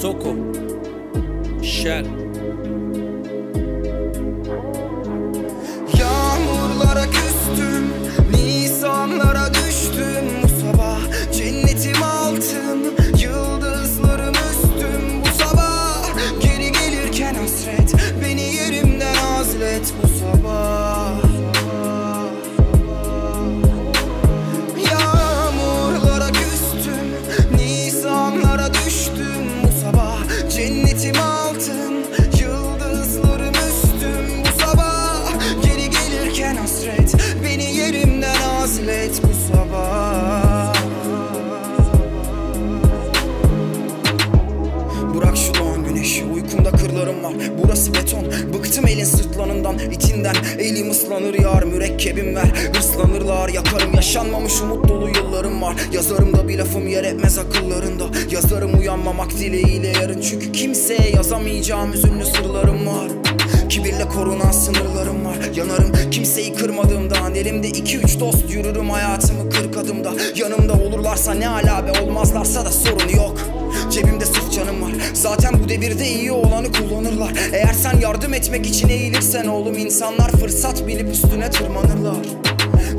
Soko. Shell. Hasret Beni yerimden azlet Bu sabah. Bırak şu Uykumda kırlarım var. Burası beton. Bıktım elin sırtlanından itinden Elim ıslanır yar Mürekkebim ver. Hırslanırlar Yakarım. Yaşanmamış umut dolu yıllarım var. Yazarım da bir lafım yer etmez akıllarında. Yazarım uyanmamak dileğiyle yarın. Çünkü kimseye yazamayacağım üzünlü sırlarım var. Kibirle korunan sınırlarım var. Yanarım. Kimseyi kırmadığımdan Elimde iki üç dost yürürüm hayatımı kırk adımda. Yanımda olurlarsa ne ala be olmazlarsa da sorun yok Cebimde sırf canım var. Zaten bu devirde iyi olanı kullanırlar. Eğer sen yardım etmek için eğilirsen oğlum insanlar fırsat bilip üstüne tırmanırlar.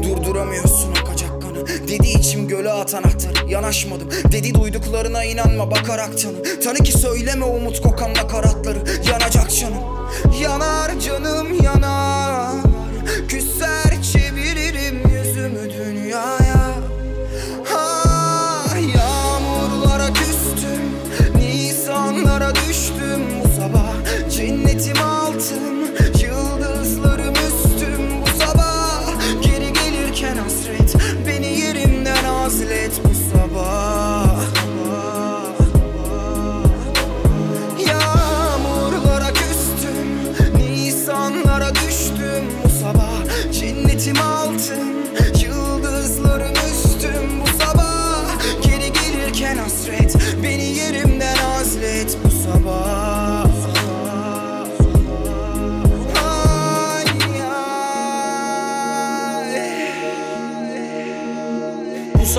Durduramıyorsun akacak kanı. Dedi içim göle at anahtarı Yanaşmadım. Dedi duyduklarına inanma bakarak tanı. Tanı ki söyleme umut kokan nakaratları Yanacak canım. Yanar canım yanar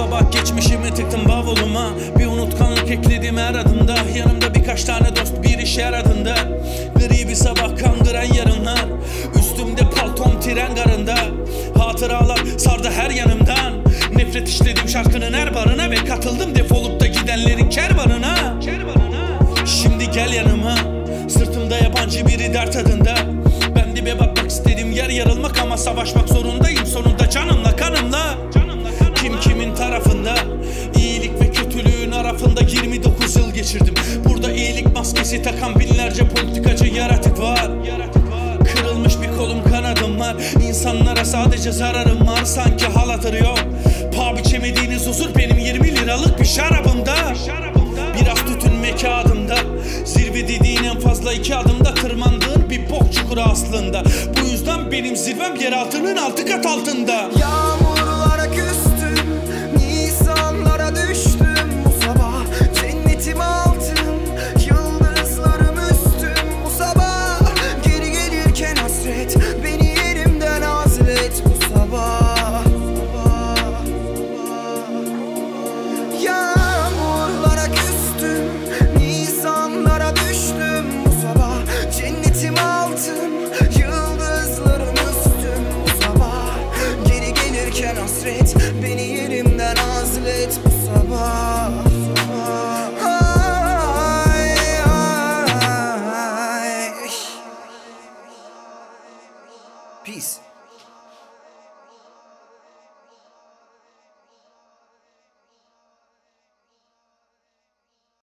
sabah geçmişimi tıktım bavuluma. Bir unutkanlık ekledim her adımda. Yanımda birkaç tane dost bir iş yaradığında. Gri bir sabah kandıran yarınlar. Üstümde paltom tren garında. Hatıralar sardı her yanımdan. Nefret işledim şarkının her barına Ve katıldım defolup da gidenlerin kervanına. Şimdi gel yanıma. Sırtımda yabancı biri dert adında. Ben dibe batmak istedim yer yarılmak Ama savaşmak zorundayım. Sonunda canımla tarafında. İyilik ve kötülüğün arasında 29 yıl geçirdim. Burada iyilik maskesi takan binlerce politikacı yaratık var. Kırılmış bir kolum kanadım var. İnsanlara sadece zararım var Sanki hal hatır yok. Paha biçemediğiniz huzur benim 20 liralık bir şarabımda. Biraz tütün mekadımda Zirve dediğin en fazla iki adımda Tırmandığın bir bok çukuru aslında. Bu yüzden benim zirvem yeraltının altı kat altında. Yağmurlara peace.